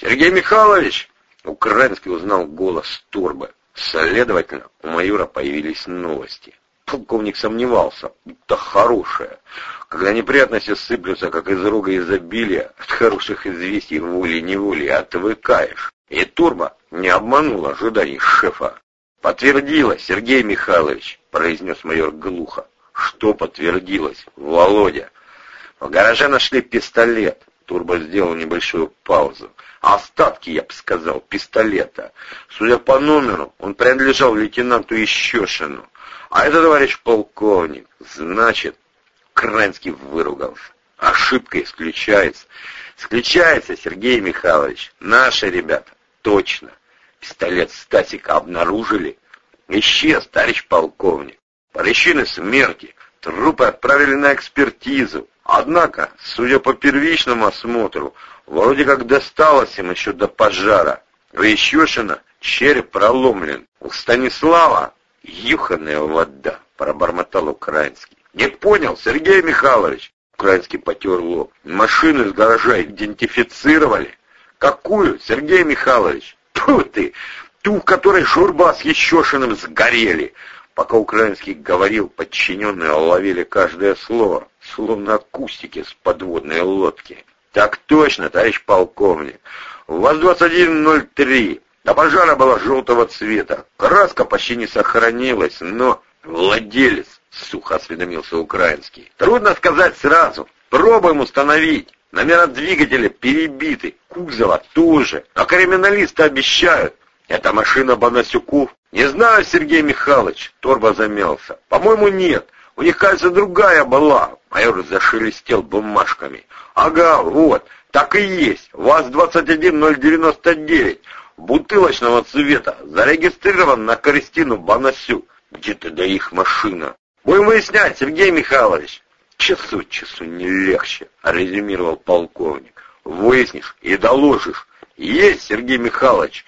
«Сергей Михайлович!» Украинский узнал голос Турбы. Следовательно, у майора появились новости. Полковник сомневался, будто хорошее. Когда неприятности сыплются, как из рога изобилия, от хороших известий волей-неволей отвыкаешь. И Турба не обманул ожиданий шефа. «Подтвердилось, Сергей Михайлович», — произнес майор глухо. «Что подтвердилось, Володя?» В гараже нашли пистолет. Турбо сделал небольшую паузу. Остатки, я бы сказал, пистолета. Судя по номеру, он принадлежал лейтенанту Ищешину. А это, товарищ полковник, значит, Кранский выругался. Ошибка исключается. Исключается, Сергей Михайлович. Наши ребята. Точно. Пистолет Стасика обнаружили. Исчез, товарищ полковник. Причины смерти. Трупы отправили на экспертизу. Однако, судя по первичному осмотру, вроде как досталось им еще до пожара. У Ищешина череп проломлен. У Станислава Юханая вода, пробормотал Украинский. Не понял, Сергей Михайлович. Украинский потер лоб. Машину из гаража идентифицировали. Какую, Сергей Михайлович? Ту ты, ту, в которой Журба с Ещешиным сгорели. Пока Украинский говорил, подчиненные ловили каждое слово, словно акустики с подводной лодки. «Так точно, товарищ полковник. У вас 21.03. До пожара была желтого цвета. Краска почти не сохранилась, но владелец, сухо осведомился украинский. Трудно сказать сразу. Пробуем установить. Номера двигателя перебиты, кузова тоже. А криминалисты обещают. Это машина Бонасюков. Не знаю, Сергей Михайлович, Торба замялся. По-моему, нет. У них, кажется, другая была. Майор зашелестел бумажками. Ага, вот, так и есть. ВАЗ-21099 бутылочного цвета, зарегистрирован на Кристину Банасю. Где-то до их машина. Будем выяснять, Сергей Михайлович. Часу часу не легче, резюмировал полковник. Выяснишь и доложишь. Есть, Сергей Михайлович.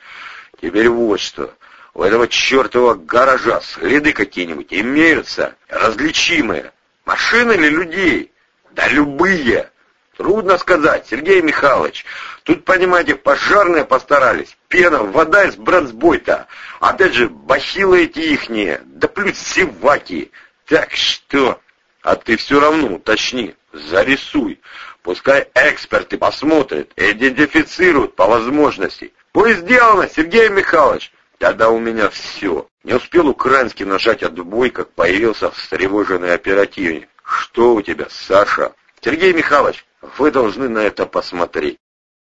Теперь вот что. У этого чертового гаража следы какие-нибудь имеются, различимые. Машины или людей? Да любые. Трудно сказать, Сергей Михайлович. Тут, понимаете, пожарные постарались. Пена, вода из бронзбойта. Опять же, бахилы эти ихние. Да плюс сиваки. Так что... А ты все равно уточни, зарисуй. Пускай эксперты посмотрят, идентифицируют по возможности. Будет сделано, Сергей Михайлович. Тогда у меня все. Не успел украинский нажать отбой, как появился встревоженный оперативник. Что у тебя, Саша? Сергей Михайлович, вы должны на это посмотреть.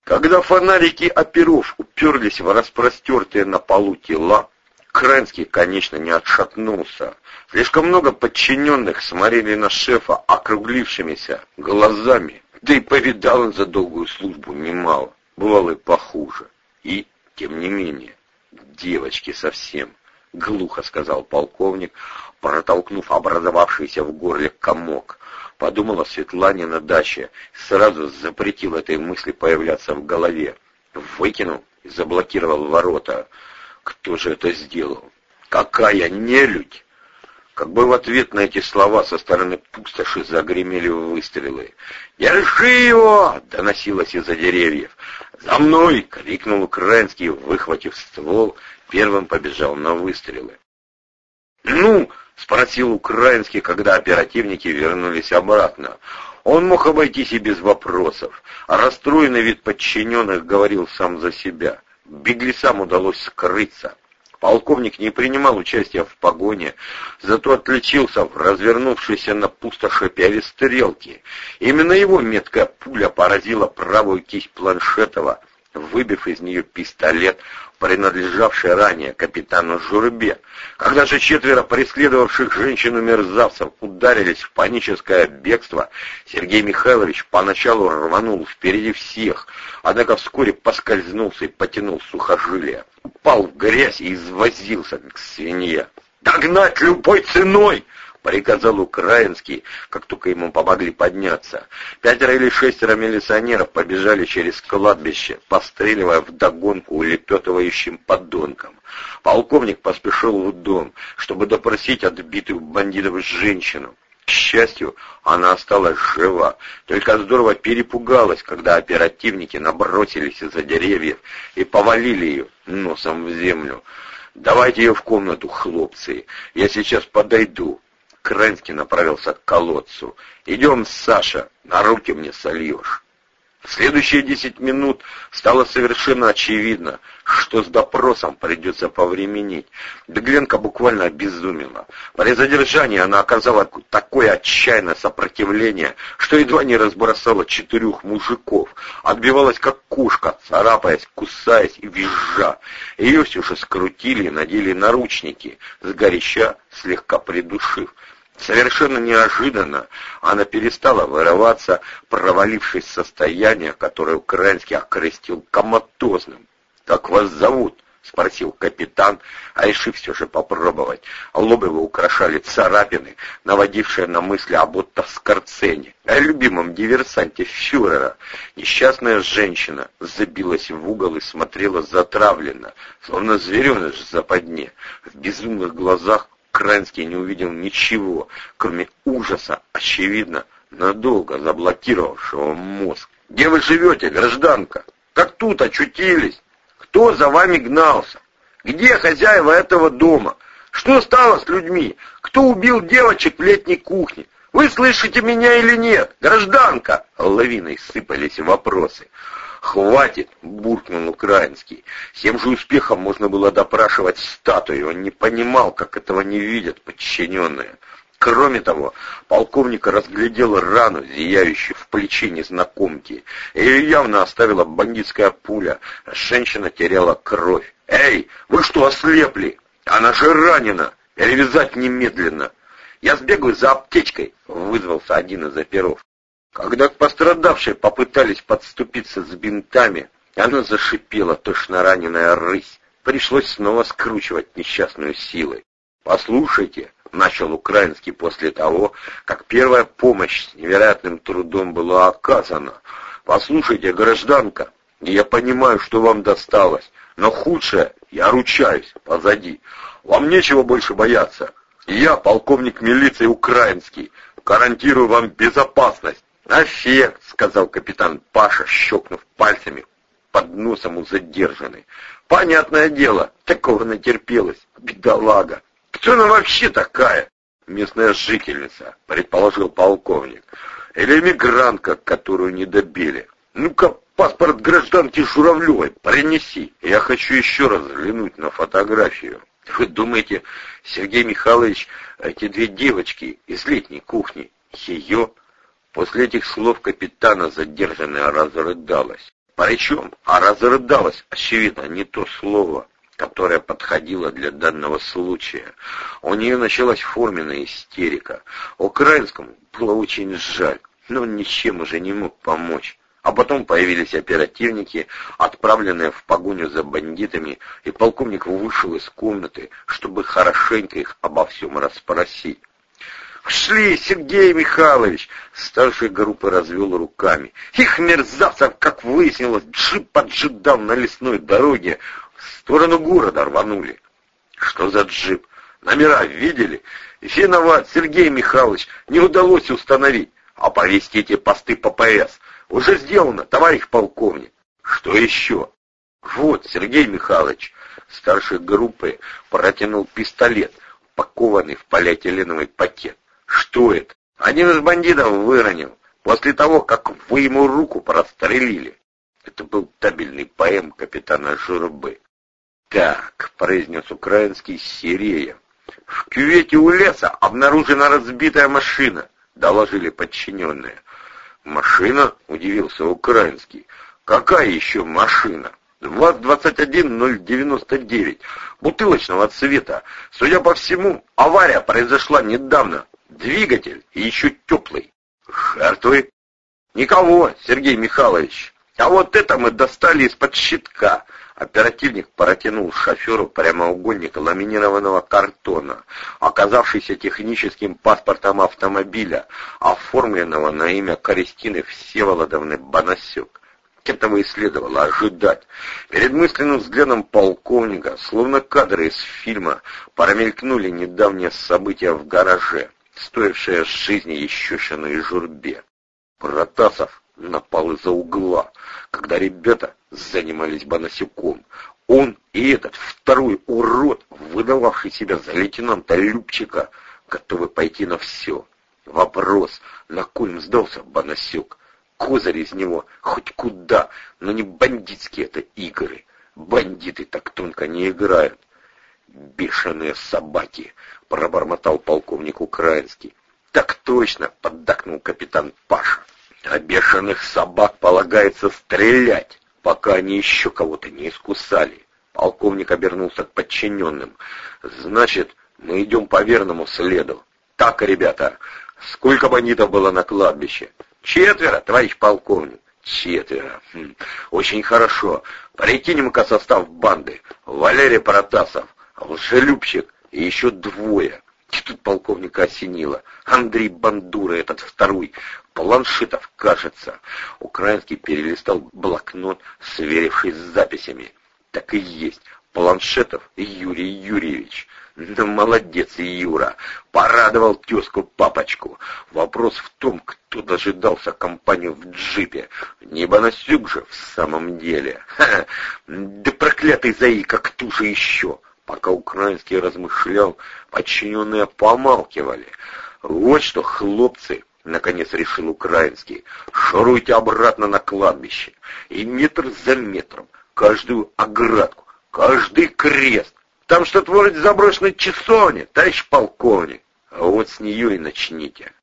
Когда фонарики оперов уперлись в распростертые на полу тела, Крэнский, конечно, не отшатнулся. Слишком много подчиненных смотрели на шефа округлившимися глазами. Да и повидал он за долгую службу немало. Бывало и похуже. И, тем не менее, девочки совсем, глухо сказал полковник, протолкнув образовавшийся в горле комок. Подумала Светлане на даче, сразу запретил этой мысли появляться в голове. Выкинул и заблокировал ворота. Кто же это сделал? Какая нелюдь! Как бы в ответ на эти слова со стороны пустоши загремели выстрелы. «Держи его!» — доносилось из-за деревьев. «За мной!» — крикнул Украинский, выхватив ствол, первым побежал на выстрелы. «Ну!» — спросил Украинский, когда оперативники вернулись обратно. Он мог обойтись и без вопросов, а расстроенный вид подчиненных говорил сам за себя. Беглецам удалось скрыться. Полковник не принимал участия в погоне, зато отличился в развернувшейся на пустоши перестрелке. Именно его меткая пуля поразила правую кисть Планшетова, выбив из нее пистолет, принадлежавший ранее капитану Журбе. Когда же четверо преследовавших женщину-мерзавцев ударились в паническое бегство, Сергей Михайлович поначалу рванул впереди всех, однако вскоре поскользнулся и потянул сухожилия. Упал в грязь и извозился, как свинья. «Догнать любой ценой!» — приказал Украинский, как только ему помогли подняться. Пятеро или шестеро милиционеров побежали через кладбище, постреливая вдогонку улепетывающим подонкам. Полковник поспешил в дом, чтобы допросить отбитую бандитов женщину. К счастью, она осталась жива, только здорово перепугалась, когда оперативники набросились из-за деревьев и повалили ее носом в землю. «Давайте ее в комнату, хлопцы, я сейчас подойду». Крэнский направился к колодцу. «Идем, Саша, на руки мне сольешь». В следующие десять минут стало совершенно очевидно, что с допросом придется повременить. Дегленка буквально обезумела. При задержании она оказала такое отчаянное сопротивление, что едва не разбросала четырех мужиков. Отбивалась как кошка, царапаясь, кусаясь и визжа. Ее все же скрутили и надели наручники, сгоряча слегка придушив. Совершенно неожиданно она перестала вырываться, провалившись в состояние, которое украинский окрестил коматозным. «Как вас зовут?» — спросил капитан, а решив все же попробовать. Лоб его украшали царапины, наводившие на мысли об Отто Скорцене, о любимом диверсанте фюрера. Несчастная женщина забилась в угол и смотрела затравленно, словно звереныш в западне. В безумных глазах Кранский не увидел ничего, кроме ужаса, очевидно, надолго заблокировавшего мозг. «Где вы живете, гражданка? Как тут очутились? Кто за вами гнался? Где хозяева этого дома? Что стало с людьми? Кто убил девочек в летней кухне? Вы слышите меня или нет? Гражданка!» Лавиной сыпались вопросы. «Хватит!» — буркнул украинский. С тем же успехом можно было допрашивать статую. Он не понимал, как этого не видят подчиненные. Кроме того, полковник разглядел рану, зияющую в плече незнакомки. Ее явно оставила бандитская пуля. Женщина теряла кровь. «Эй, вы что, ослепли? Она же ранена! Перевязать немедленно!» «Я сбегаю за аптечкой», — вызвался один из оперов. Когда к пострадавшей попытались подступиться с бинтами, она зашипела, точно раненая рысь. Пришлось снова скручивать несчастную силой. «Послушайте», — начал украинский после того, как первая помощь с невероятным трудом была оказана. «Послушайте, гражданка, я понимаю, что вам досталось, но худшее, я ручаюсь, позади. Вам нечего больше бояться. Я, полковник милиции украинский, гарантирую вам безопасность. «Аффект», — сказал капитан Паша, щелкнув пальцами под носом у задержанной. «Понятное дело, такого натерпелась, бедолага. Кто она вообще такая?» «Местная жительница», — предположил полковник. «Или эмигрантка, которую не добили. Ну-ка, паспорт гражданки Журавлевой принеси. Я хочу еще раз взглянуть на фотографию». «Вы думаете, Сергей Михайлович, эти две девочки из летней кухни, ее...» После этих слов капитана задержанная разрыдалась. Причем, а разрыдалась, очевидно, не то слово, которое подходило для данного случая. У нее началась форменная истерика. Украинскому было очень жаль, но он ничем уже не мог помочь. А потом появились оперативники, отправленные в погоню за бандитами, и полковник вышел из комнаты, чтобы хорошенько их обо всем расспросить. «Шли, Сергей Михайлович!» Старший группы развел руками. «Их мерзавцев, как выяснилось, джип поджидал на лесной дороге. В сторону города рванули». «Что за джип? Номера видели?» «Виноват, Сергей Михайлович, не удалось установить. Оповестите посты ППС. Уже сделано, товарищ полковник». «Что еще?» «Вот, Сергей Михайлович». Старший группы протянул пистолет, упакованный в полиэтиленовый пакет. Что это? Один из бандитов выронил, после того, как вы ему руку прострелили. Это был табельный поэм капитана Журбы. «Так», — произнес украинский Сирея, — «в кювете у леса обнаружена разбитая машина», — доложили подчиненные. «Машина?» — удивился украинский. «Какая еще машина?» ВАЗ-21099, бутылочного цвета. Судя по всему, авария произошла недавно, Двигатель и еще теплый. Жертвы? Никого, Сергей Михайлович. А вот это мы достали из-под щитка. Оперативник протянул шоферу прямоугольник ламинированного картона, оказавшийся техническим паспортом автомобиля, оформленного на имя Користины Всеволодовны Бонасюк. Этого и следовало ожидать. Перед мысленным взглядом полковника, словно кадры из фильма, промелькнули недавние события в гараже. Стоившая жизни Ещущиной журбе. Протасов напал из-за угла, когда ребята занимались Бонасюком. Он и этот второй урод, выдававший себя за лейтенанта Любчика, готовы пойти на все. Вопрос, на кой им сдался Бонасюк? Козырь из него хоть куда, но не бандитские это игры. Бандиты так тонко не играют. «Бешеные собаки!» — пробормотал полковник Украинский. «Так точно!» — поддакнул капитан Паша. «А бешеных собак полагается стрелять, пока они еще кого-то не искусали». Полковник обернулся к подчиненным. «Значит, мы идем по верному следу. Так, ребята, сколько бандитов было на кладбище?» «Четверо, товарищ полковник». «Четверо. Хм. Очень хорошо. Прикинем-ка состав банды. Валерий Протасов, Лжелюбчик и еще двое. И тут полковника осенило. Андрей Бандура, этот второй. Планшетов, кажется. Украинский перелистал блокнот, сверившись с записями. Так и есть. Планшетов Юрий Юрьевич. Да молодец, Юра. Порадовал тезку папочку. Вопрос в том, кто дожидался компанию в джипе. Не Бонасюк же в самом деле. Ха, да проклятый Заика, кто же еще? Пока украинский размышлял, подчиненные помалкивали. «Вот что, хлопцы!» — наконец решил украинский. «Шуруйте обратно на кладбище. И метр за метром, каждую оградку, каждый крест. Там что-то вроде заброшенной часовни, товарищ полковник. А вот с нее и начните».